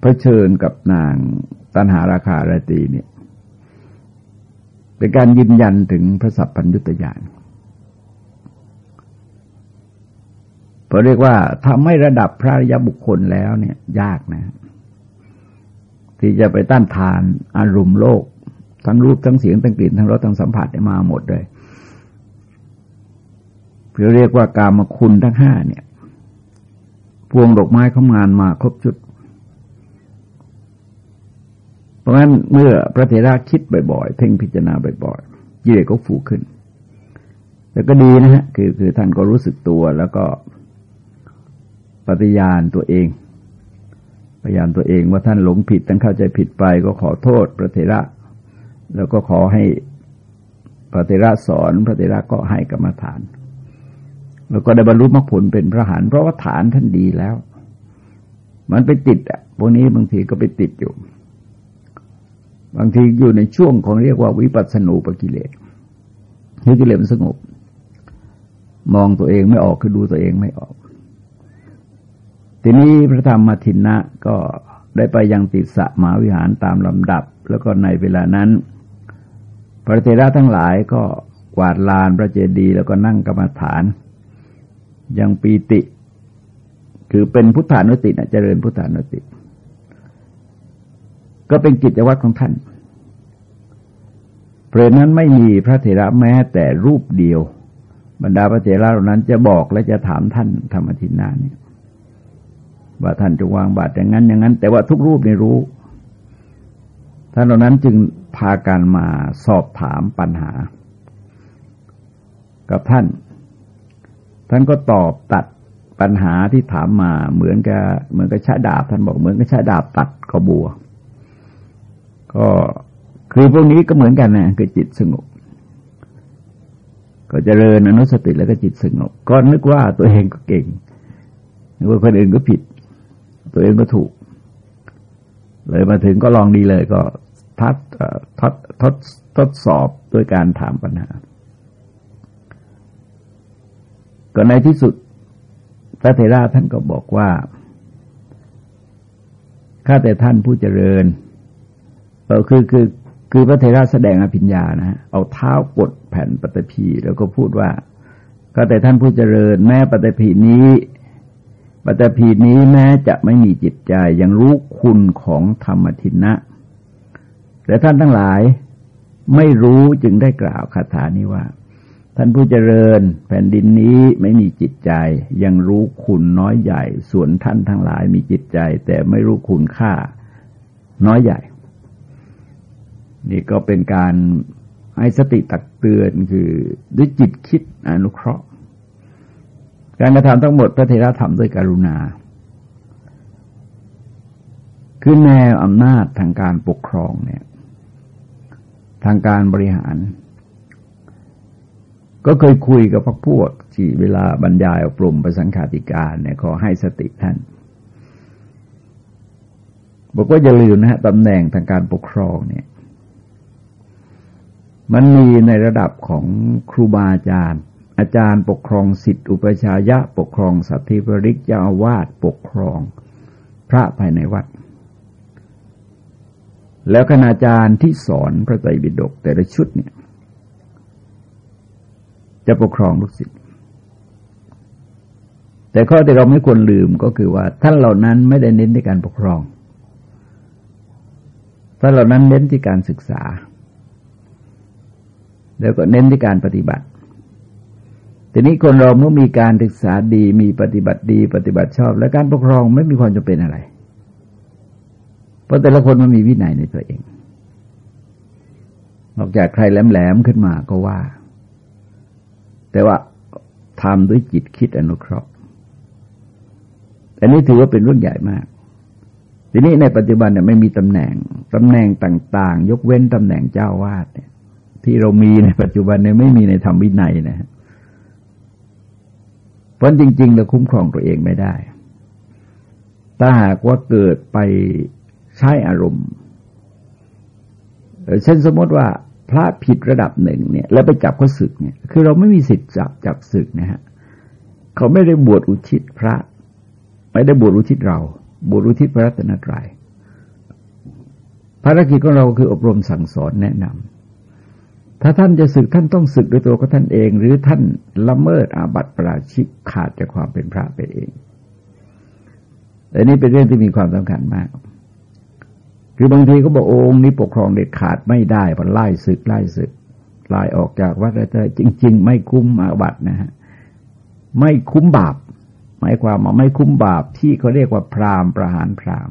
S1: เผชิญกับนางตันหาราคาราตีเนี่ยเป็นการยืนยันถึงพระสัพพัญญุตญาณเพราะเรียกว่าทำให้ระดับพระรยบุคคลแล้วเนี่ยยากนะ ที่จะไปต้านทานอารมณ์โลก ทั้งรูปทั้งเสียงทั้งกลิ่นทั้งรสทั้งสัมผัสได้มาหมดเลยเพื่อเรียกว่ากามคุณทั้งห้าเนี่ยพวงดอกไม้เขางานมาครบชุด เพราะฉะนั้นเมื่อพระเถระคิดบ่อยๆ เพ่งพิจารณาบ่อยๆกิเลสก็ฟูขึ้น แต่ก็ดีนะฮะคือคือท่านก็รู้สึกตัวแล้วก็ปฏิญาณตัวเองพยานตัวเองว่าท่านหลงผิดท่านเข้าใจผิดไปก็ขอโทษพระเถระ แล้วก็ขอให้พระเถระสอนพระเถระก็ให้กรรมฐาน แล้วก็ได้บรรลุมรรคผลเป็นพระหันเพราะว่าฐานท่านดีแล้ว มันไปติดอะพวกนี้บางทีก็ไปติดอยู่ บางทีอยู่ในช่วงของเรียกว่าวิปัสสนูปกิเลสคือกิเลสมันสงบ มองตัวเองไม่ออกคือดูตัวเองไม่ออก ทีนี้พระธรรมทินนะก็ได้ไปยังติสะมาวิหารตามลำดับ แล้วก็ในเวลานั้น ระเทระทั้งหลายก็กวาดลานพระเจดีย์แล้วก็นั่งกรรมฐาน ยังปีติ คือเป็นพุทธานุตินะเจริญพุทธานุติ ก็เป็นกิจวัตรของท่าน เพราะนั้นไม่มีพระเถระแม้แต่รูปเดียว บรรดาพระเถระเหล่านั้นจะบอกและจะถามท่านธรรมทินนาเนี่ยว่าท่านจะวางบาตรอย่างนั้นอย่างนั้น แต่ว่าทุกรูปในรู้ ท่านเหล่านั้นจึงพากันมาสอบถามปัญหา กับท่าน ท่านก็ตอบตัดปัญหาที่ถามมาเหมือนกับเหมือนกับใช้ดาบท่านบอกเหมือนกับใช้ดาบตัดกบัว ก็คือพวกนี้ก็เหมือนกันนะคือจิตสงบก็จเจริญอนุสติแล้วก็จิตสงบก็นึกว่าตัวเองก็เก่งนึกว่าคนอื่นก็ผิด ตัวเองก็ถูก เลยมาถึงก็ลองดีเลยก็ทัดทดทดทดสอบด้วยการถามปัญหา ก็ในที่สุดพระเทราท่านก็บอกว่าข้าแต่ท่านผู้เจริญเออคือคือคือพระเทระแสดงอภิญญานะ เอาเท้ากดแผ่นปฏิพีแล้วก็พูดว่าก็แต่ท่านผู้เจริญแม้ปฏิพีนี้ ปฏิพีนี้แม้จะไม่มีจิตใจยังรู้คุณของธรรมทินะ แต่ท่านทั้งหลายไม่รู้จึงได้กล่าวคาถานี้ว่า ท่านผู้เจริญแผ่นดินนี้ไม่มีจิตใจ ยังรู้คุณน้อยใหญ่ ส่วนท่านทั้งหลายมีจิตใจ แต่ไม่รู้คุณค่าน้อยใหญ่ นี่ก็เป็นการให้สติตักเตือนคือด้วยจิตคิดอนุเคราะห์ การกระทำทั้งหมดพระเทระทำด้วยกรุณา คือแนวอำนาจทางการปกครองเนี่ย ทางการบริหาร ก็เคยคุยกับพวกพวกที่เวลาบรรยายอบรมประสังขาติการเนี่ยขอให้สติท่าน บอกว่าอย่าลืมนะฮะตำแหน่งทางการปกครองเนี่ย มันมีในระดับของครูบาอาจารย์ อาจารย์ปกครองสิทธิอุปชายะปกครองสัตธิบริกเจ้าอาวาสปกครอง พระภายในวัด แล้วคณาจารย์ที่สอนพระไตรปิฎกแต่ละชุดเนี่ย จะปกครองลูกศิษย์แต่ข้อที่เราไม่ควรลืมก็คือว่า ท่านเหล่านั้นไม่ได้เน้นในการปกครองท่านเหล่านั้นเน้นที่การศึกษา แล้วก็เน้นที่การปฏิบัติ ทีนี้คนเราเมื่อมีการศึกษาดีมีปฏิบัติดี ปฏิบัติชอบ และการปกครองไม่มีความจำเป็นอะไร เพราะแต่ละคนมันมีวินัยในตัวเองนอกจากใครแหลมๆขึ้นมาก็ว่า แต่ว่าทำด้วยจิตคิดอนุเคราะห์อันนี้ถือว่าเป็นเรื่องใหญ่มาก ทีนี้ในปัจจุบันเนี่ยไม่มีตำแหน่งตำแหน่งต่าง ๆ ยกเว้นตำแหน่งเจ้าวาดเนี่ย ที่เรามีในปัจจุบันเนี่ยไม่มีในธรรมวินัยนะฮะ เพราะจริงๆเราคุ้มครองตัวเองไม่ได้ ถ้าหากว่าเกิดไปใช้อารมณ์ เช่นสมมติว่าพระผิดระดับหนึ่งเนี่ย แล้วไปจับเขาศึกเนี่ย คือเราไม่มีสิทธิ์จับจับศึกนะฮะ เขาไม่ได้บวชอุทิศพระ ไม่ได้บวชอุทิศเรา บวชอุทิศพระรัตนตรยัยภารกิจของเราคืออบรมสั่งสอนแนะนำ ถ้าท่านจะศึกท่านต้องศึกโดยตัวของท่านเอง หรือท่านละเมิดอาบัติประราชิกขาดจากความเป็นพระไปเองแต่นี่เป็นเรื่องที่มีความสำคัญมาก คือบางทีก็บอกองค์นี้ปกครองเด็ดขาดไม่ได้พอไล่ศึกไล่ศึกไล่ออกจากวัดได้จริง ๆ ไม่คุ้มอาบัตินะฮะไม่คุ้มบาปหมายความว่าไม่คุ้มบาปที่เขาเรียกว่าพรามประหารพราม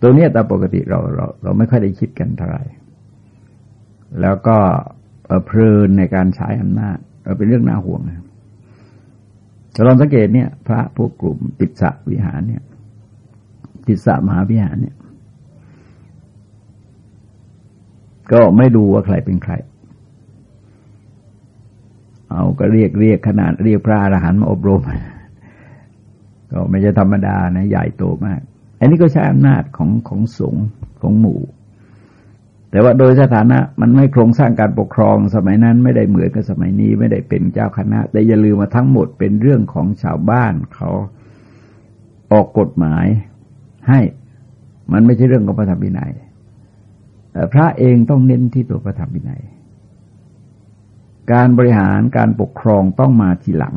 S1: ตัวนี้ตามปกติเราเรา เราไม่ค่อยได้คิดกันเท่าไหร่ แล้วก็เพลินในการใช้อำนาจเป็นเรื่องน่าห่วงนะแต่ลองสังเกตเนี่ย พระพวกกลุ่มติดสะวิหารเนี่ย ติดสะมหาวิหารเนี่ย ก็ไม่ดูว่าใครเป็นใคร เอาก็เรียกเรียกขนาดเรียกพระอรหันต์มาอบรม ก็ไม่ใช่ธรรมดานะ ใหญ่โตมาก อันนี้ก็ใช้อำนาจของของสงฆ์ของหมู่ แต่ว่าโดยสถานะมันไม่โครงสร้างการปกครองสมัยนั้นไม่ได้เหมือนกับสมัยนี้ไม่ได้เป็นเจ้าคณะ แต่อย่าลืมมาทั้งหมดเป็นเรื่องของชาวบ้านเขาออกกฎหมายให้มันไม่ใช่เรื่องของพระธรรมวินัยพระเองต้องเน้นที่ตัวพระธรรมวินัย การบริหารการปกครองต้องมาทีหลัง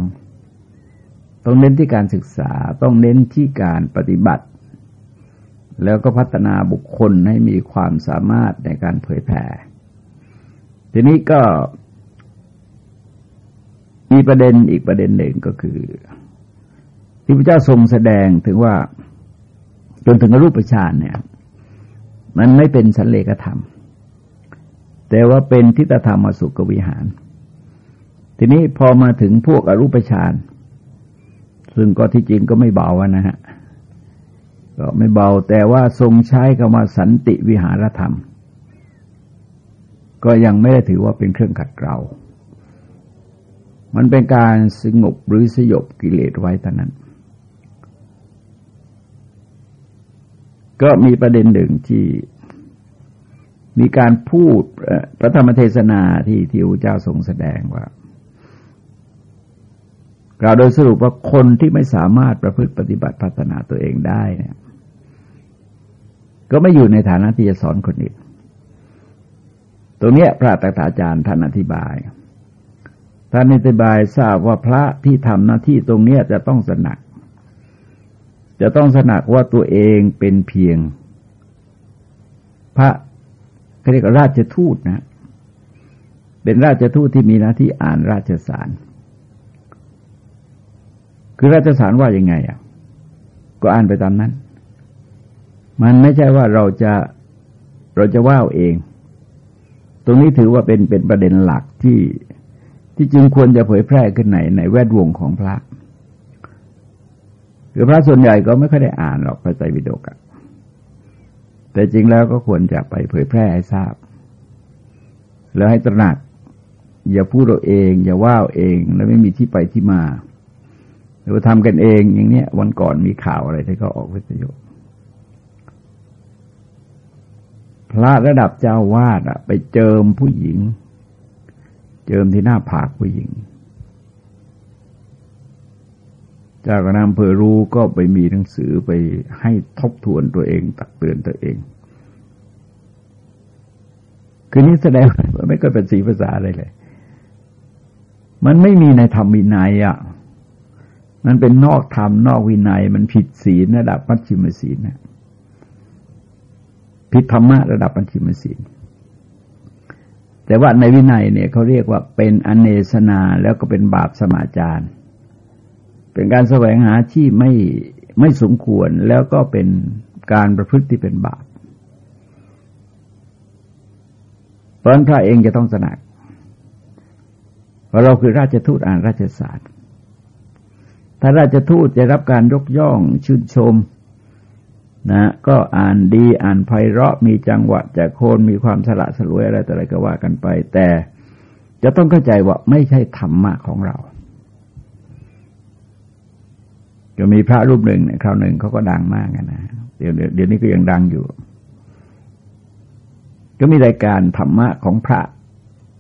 S1: ต้องเน้นที่การศึกษาต้องเน้นที่การปฏิบัติ แล้วก็พัฒนาบุคคลให้มีความสามารถในการเผยแผ่ ทีนี้ก็ มีประเด็นอีกประเด็นหนึ่งก็คือ ที่พระเจ้าทรงแสดงถึงว่า จนถึงรูปฌานเนี่ย มันไม่เป็นสันเลกธรรม แต่ว่าเป็นทิฏฐธรรมสุกวิหาร ทีนี้พอมาถึงพวกอรูปฌานซึ่งก็ที่จริงก็ไม่เบานะฮะ ก็ไม่เบาแต่ว่าทรงใช้คำว่าสันติวิหารธรรม ก็ยังไม่ได้ถือว่าเป็นเครื่องขัดเกลา มันเป็นการสงบหรือสยบกิเลสไว้เท่านั้น ก็มีประเด็นหนึ่งที่มีการพูดพระธรรมเทศนาที่ที่พระเจ้าทรงแสดงว่ากล่าวโดยสรุปว่าคนที่ไม่สามารถประพฤติปฏิบัติพัฒนาตัวเองได้เนี่ย ก็ไม่อยู่ในฐานะที่จะสอนคนอื่น ตรงนี้พระตถาจารย์ท่านอธิบาย ท่านอธิบายทราบว่าพระที่ทำหน้าที่ตรงนี้จะต้องสนัก จะต้องสนักว่าตัวเองเป็นเพียง พระเรียกราชทูตนะ เป็นราชทูตที่มีหน้าที่อ่านราชสาร คือราชสารว่ายังไงอะ ก็อ่านไปตามนั้น มันไม่ใช่ว่าเราจะเราจะว่าเอง ตรงนี้ถือว่าเป็นเป็นประเด็นหลักที่ที่จึงควรจะเผยแพร่ขึ้นในในแวดวงของพระคือพระส่วนใหญ่ก็ไม่ค่อยได้อ่านหรอกพระไตรปิฎกอะแต่จริงแล้วก็ควรจะไปเผยแพร่ให้ทราบ แล้วให้ตระหนัก อย่าพูดเราเอง อย่าว่าเอง แล้วไม่มีที่ไปที่มาหรือทำกันเองอย่างเนี้ยวันก่อนมีข่าวอะไรที่เขาออกวิทยุ พระระดับเจ้าวาดอะไปเจิมผู้หญิง เจิมที่หน้าผากผู้หญิงเจ้าคณะอำเภอรู้ก็ไปมีหนังสือไปให้ทบทวนตัวเอง ตักเตือนตัวเอง คือนี้แสดงว่าไม่เคยเป็นสีภาษาอะไรเลย มันไม่มีในธรรมวินัยอะมันเป็นนอกธรรมนอกวินัย มันผิดศีลระดับมัชฌิมศีลนะ ผิดธรรมะระดับปัญชิมศีลแต่ว่าในวินัยเนี่ยเขาเรียกว่าเป็นอเนสนาแล้วก็เป็นบาปสมาจารเป็นการแสวงหาที่ไม่ไม่สมควรแล้วก็เป็นการประพฤติที่เป็นบาปเพราะนั้นพระเองจะต้องสนักเพราะเราคือราชทูตอ่านราชศาสตร์ถ้าราชทูตจะรับการยกย่องชื่นชม นะก็อ่านดีอ่านไพเราะมีจังหวะจะโคนมีความสละสลวยอะไรแต่อะไรก็ว่ากันไป แต่จะต้องเข้าใจว่าไม่ใช่ธรรมะของเรา จะมีพระรูปหนึ่งเนี่ยคราวหนึ่งเขาก็ดังมากนะเดี๋ยวเดี๋ยวนี้ก็ยังดังอยู่ ก็มีรายการธรรมะของพระ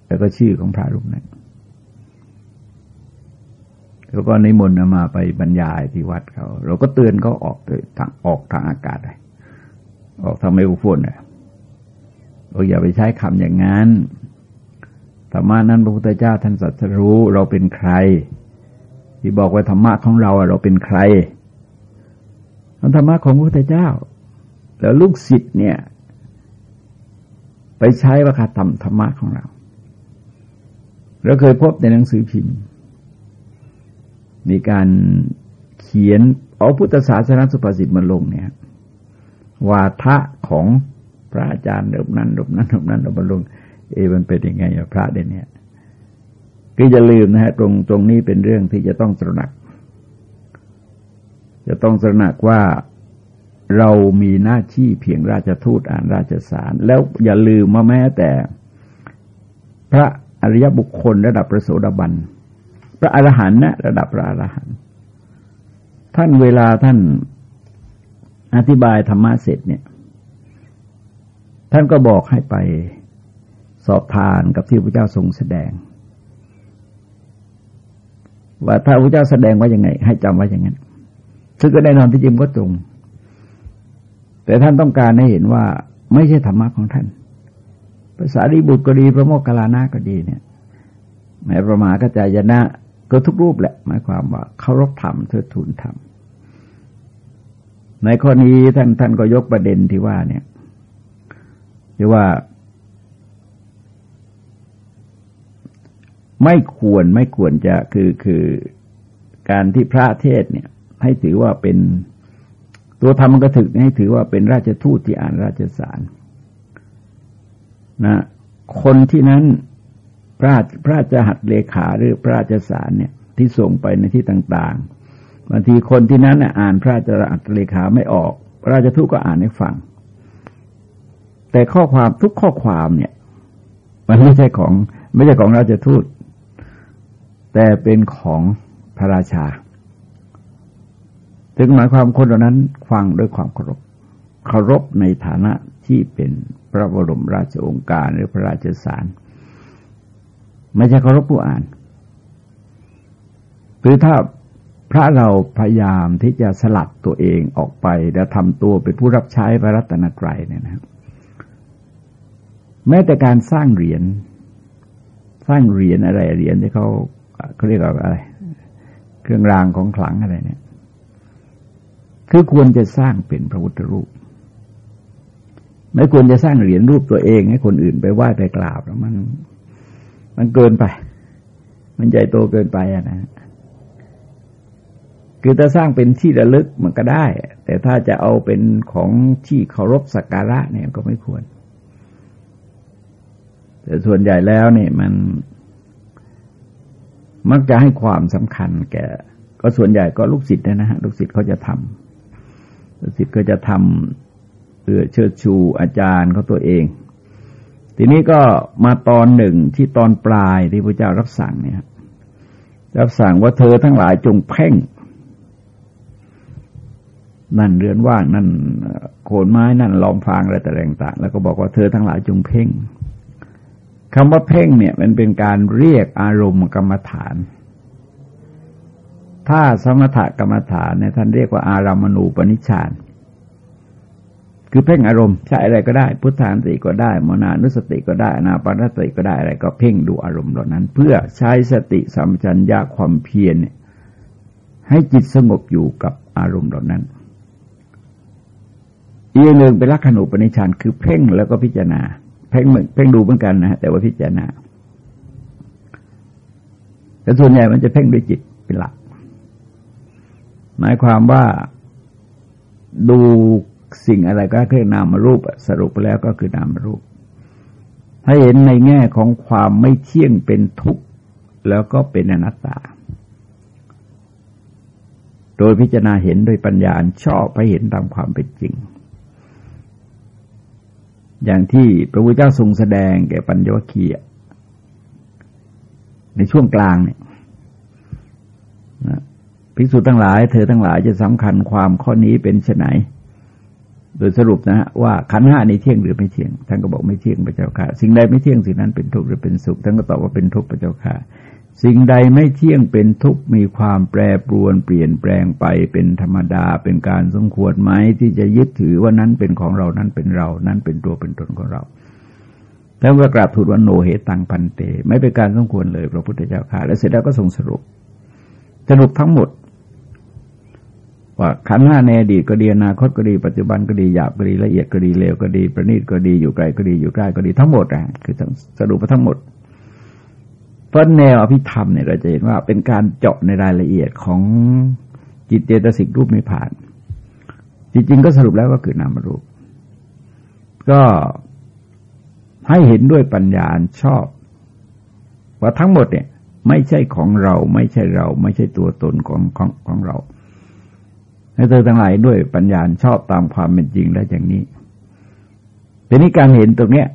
S1: แล้วก็ชื่อของพระรูปนั้น แล้วก็นิมนต์มาไปบรรยายที่วัดเขา เราก็เตือนเขาออกทางออกทางอากาศเลยออกทางไมโครโฟนเลยเราอย่าไปใช้คำอย่างนั้นธรรมานั้นพระพุทธเจ้าท่านสัตรู้เราเป็นใคร ที่บอกว่าธรรมะของเราเราเป็นใครธรรมะของพระพุทธเจ้า แล้วลูกศิษย์เนี่ย ไปใช้ว่าคาธรรมธรรมะของเราเราเคยพบในหนังสือพิมพ์ มีการเขียนเอาพุทธศาสนาสุภาษิตมาลงเนี่ย วาทะของพระอาจารย์รบนั้นรบนั้นรบนั้นรบมาลง เอมันเป็นยังไงพระเดเนี่ยก็อย่าลืมนะฮะตรงตรงนี้เป็นเรื่องที่จะต้องตระหนัก จะต้องตระหนักว่าเรามีหน้าที่เพียงราชทูตอ่านราชสาร แล้วอย่าลืมมาแม้แต่ พระอริยบุคคลระดับประโสดาบัน พระอรหันต์นะระดับพระอรหันต์ท่านเวลาท่านอธิบายธรรมะเสร็จเนี่ย ท่านก็บอกให้ไปสอบทานกับที่พระเจ้าทรงแสดง ว่าถ้าพระเจ้าแสดงว่ายังไง ให้จำไว้อย่างนั้นซึ่งก็แน่นอนที่จริงก็ตรง แต่ท่านต้องการให้เห็นว่า ไม่ใช่ธรรมะของท่านภาษาดีบุตรก็ดี พระโมคคัลลานะก็ดีเนี่ยแม้ประมากัจจายนะ ก็ทุกรูปแหละ หมายความว่าเคารพธรรมเทิดทูนธรรม ในข้อนี้ท่านท่านก็ยกประเด็นที่ว่าเนี่ยที่ว่า ไม่ควรไม่ควรจะคือคือการที่พระเทศเนี่ย ให้ถือว่าเป็นตัวธรรมกถึกให้ถือว่าเป็นราชทูตที่อ่านราชสารนะ คนที่นั้น พระพระราชหัตเลขาหรือพระราชสารเนี่ย ที่ส่งไปในที่ต่างๆบางทีคนที่นั้นอ่านพระราชหัตเลขาไม่ออก พระราชทูตก็อ่านให้ฟัง แต่ข้อความทุกข้อความเนี่ย มันไม่ใช่ของ ไม่ใช่ของราชทูต แต่เป็นของพระราชาถึงหมายความคนเหล่านั้นฟังด้วยความเคารพเคารพในฐานะที่เป็นพระบรมราชองค์การหรือพระราชสาร ไม่ใช่เคารพผู้อ่านคือถ้าพระเราพยายามที่จะสลัดตัวเองออกไป แล้วทำตัวเป็นผู้รับใช้พระรัตนตรัยเนี่ยนะครับแม้แต่การสร้างเหรียญสร้างเหรียญอะไรเหรียญที่เขาเขาเรียกว่าอะไร เครื่องรางของขลังอะไรเนี่ย คือควรจะสร้างเป็นพระพุทธรูป ไม่ควรจะสร้างเหรียญรูปตัวเองให้คนอื่นไปไหว้ไปกราบแล้วมัน มันเกินไป มันใหญ่โตเกินไปอะนะคือถ้าสร้างเป็นที่ระลึกมันก็ได้ แต่ถ้าจะเอาเป็นของที่เคารพสักการะเนี่ยก็ไม่ควร แต่ส่วนใหญ่แล้วเนี่ยมัน มักจะให้ความสำคัญ แก่ ก็ส่วนใหญ่ก็ลูกศิษย์นะฮะลูกศิษย์เขาจะทำลูกศิษย์ก็จะทำเพื่อเชิดชูอาจารย์เขาตัวเอง ทีนี้ก็มาตอนหนึ่งที่ตอนปลายที่พระเจ้ารับสั่งเนี่ยรับสั่งว่าเธอทั้งหลายจงเพ่ง นั่นเรือนว่างนั่นโคนไม้นั่นลองฟางอะไรแต่แรงต่างแล้วก็บอกว่าเธอทั้งหลายจงเพ่งคำว่าเพ่งเนี่ยมันเป็นการเรียกอารมณ์กรรมฐาน ถ้าสมถกรรมฐานเนี่ยท่านเรียกว่าอารามณูปนิชฌาน คือเพ่งอารมณ์ใช้อะไรก็ได้ พุทธานสติก็ได้มนานุสติก็ได้นาปานสติก็ได้อะไรก็เพ่งดูอารมณ์เหล่านั้น เพื่อใช้สติสัมชัญญะความเพียรให้จิตสงบอยู่กับอารมณ์เหล่านั้นอีกหนึ่งเป็นลักขณูปนิชานคือเพ่งแล้วก็พิจารณา เพ่งเหมือนเพ่งดูเหมือนกันนะแต่ว่าพิจารณาแต่ส่วนใหญ่มันจะเพ่งด้วยจิตเป็นหลัก หมายความว่าดู สิ่งอะไรก็คือนามรูปสรุปแล้วก็คือนามรูป ถ้าเห็นในแง่ของความไม่เที่ยงเป็นทุกข์แล้วก็เป็นอนัตตา โดยพิจารณาเห็นโดยปัญญาชอบไปเห็นตามความเป็นจริง อย่างที่พระพุทธเจ้าทรงแสดงแก่ปัญญวคีในช่วงกลางเนี่ยภิกษุทั้งหลาย เธอทั้งหลายจะสำคัญความข้อนี้เป็นไฉน โดยสรุปนะฮะว่าขันห้านี้เที่ยงหรือไม่เที่ยง ท่านก็บอกไม่เที่ยงพระเจ้าค่ะ สิ่งใดไม่เที่ยงสิ่งนั้นเป็นทุกข์หรือเป็นสุข ท่านก็ตอบว่าเป็นทุกข์พระเจ้าค่ะ สิ่งใดไม่เที่ยงเป็นทุกข์มีความแปรปรวนเปลี่ยนแปลงไปเป็นธรรมดาเป็นการสมควรไหมที่จะยึดถือว่านั้นเป็นของเรานั้นเป็นเรา นั้นเป็นตัวเป็นตนของเราแล้วก็กราบทูลว่าโนเหตังพันเต ไม่เป็นการสมควรเลยพระพุทธเจ้าค่ะ แล้วเสร็จแล้วก็ทรงสรุป สรุปทั้งหมด ว่าขันห้าในอดีตก็ดีอนาคตก็ดีปัจจุบันก็ดีหยาบก็ดีละเอียดก็ดีเลวก็ดี ประณีตก็ดีอยู่ไกลก็ดีอยู่ใกล้ก็ดีทั้งหมดอะคือสรุปมาทั้งหมดเพราะแนวอภิธรรมเนี่ยเราจะเห็นว่าเป็นการเจาะในรายละเอียดของจิตเจตสิกรูปไม่ผ่าน จริงๆก็สรุปแล้วก็คือนามรูป ก็ให้เห็นด้วยปัญญาชอบ ว่าทั้งหมดเนี่ย ไม่ใช่ของเรา ไม่ใช่เรา ไม่ใช่ตัวตนของของของเรา ให้เธอทั้งหลายด้วยปัญญาชอบตามความเป็นจริงและอย่างนี้ทีนี้การเห็นตรงเนี้ย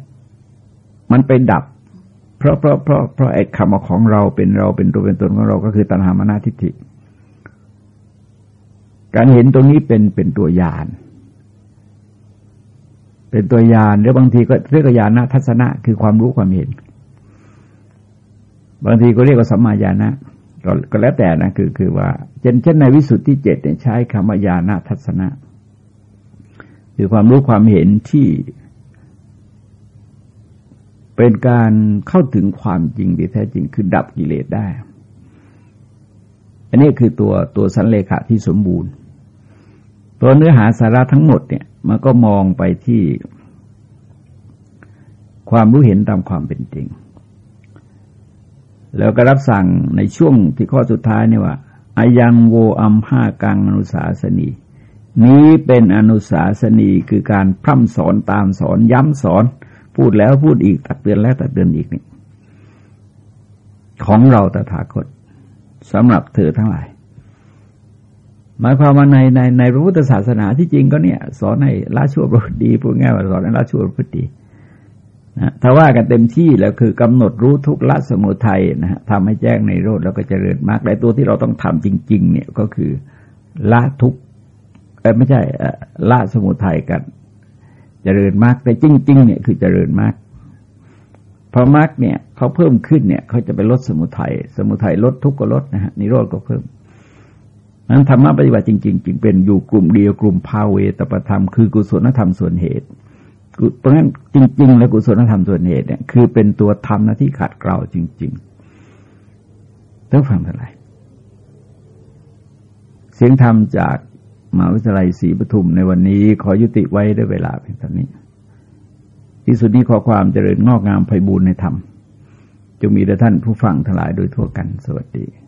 S1: มันไปดับ เพราะเพราะเพราะเพราะไอ้คำของเราเป็นเราเป็นตัวเป็นตนของเราก็คือตัณหามานาทิฏฐิ การเห็นตรงนี้เป็นเป็นตัวยานเป็นตัวยานหรือบางทีก็เรียกญาณทัศนะ คือความรู้ความเห็น บางทีก็เรียกว่าสัมมาญาณะ ก็แล้วแต่นะคือคือว่าเช่นเช่นในวิสุทธิเจ็ดเนี่ยใช้คำว่าญาณทัศนะ คือความรู้ความเห็นที่ เป็นการเข้าถึงความจริงที่แท้จริงคือดับกิเลสได้ อันนี้คือตัวตัวสันเลขะที่สมบูรณ์ ตัวเนื้อหาสาระทั้งหมดเนี่ยมันก็มองไปที่ความรู้เห็นตามความเป็นจริง แล้วก็รับสั่งในช่วงที่ข้อสุดท้ายนี่ว่าอายังโวอัมห้ากังอนุสาสนี นี้เป็นอนุสาสนีคือการพร่ำสอนตามสอนย้ำสอน พูดแล้วพูดอีกตักเตือนแล้วตักเตือนอีกนี่ของเราตถาคตสำหรับเธอทั้งหลาย หมายความว่าในในในพระพุทธศาสนาที่จริงก็เนี่ย สอนให้ละชั่วประพฤติดีพูดง่ายว่าสอนให้ละชั่วประพฤติดี นะถ้าว่ากันเต็มที่แล้วคือกำหนดรู้ทุกละสมุทัยนะฮะทำให้แจ้งในโรดแล้วก็เจริญมากแต่ตัวที่เราต้องทำจริง ๆ เนี่ยก็คือละทุกเออไม่ใช่ละสมุทัยกัน เจริญมากแต่จริง ๆ เนี่ยคือเจริญมากพอมากเนี่ยเขาเพิ่มขึ้นเนี่ยเขาจะไปลดสมุทัยสมุทัยลดทุกข์ก็ลดนะฮะนิโรธก็เพิ่มนั้นธรรมะปฏิบัติจริง ๆ จึงเป็นอยู่กลุ่มเดียวกลุ่มภาเวตประธรรมคือกุศลธรรมส่วนเหตุ เพราะฉะนั้นจริง ๆ แล้วกุศลธรรมส่วนเหตุเนี่ยคือเป็นตัวทำหน้าที่ขัดเกลาจริงๆต้องฟังเท่าไหร่เสียงธรรมจากมหาวิทยาลัยศรีปทุมในวันนี้ขอยุติไว้ด้วยเวลาเพียงเท่านี้ ที่สุดนี้ขอความเจริญงอกงามไพบูรณ์ในธรรมจงมีแด่ท่านผู้ฟังทั้งหลายโดยทั่วกันสวัสดี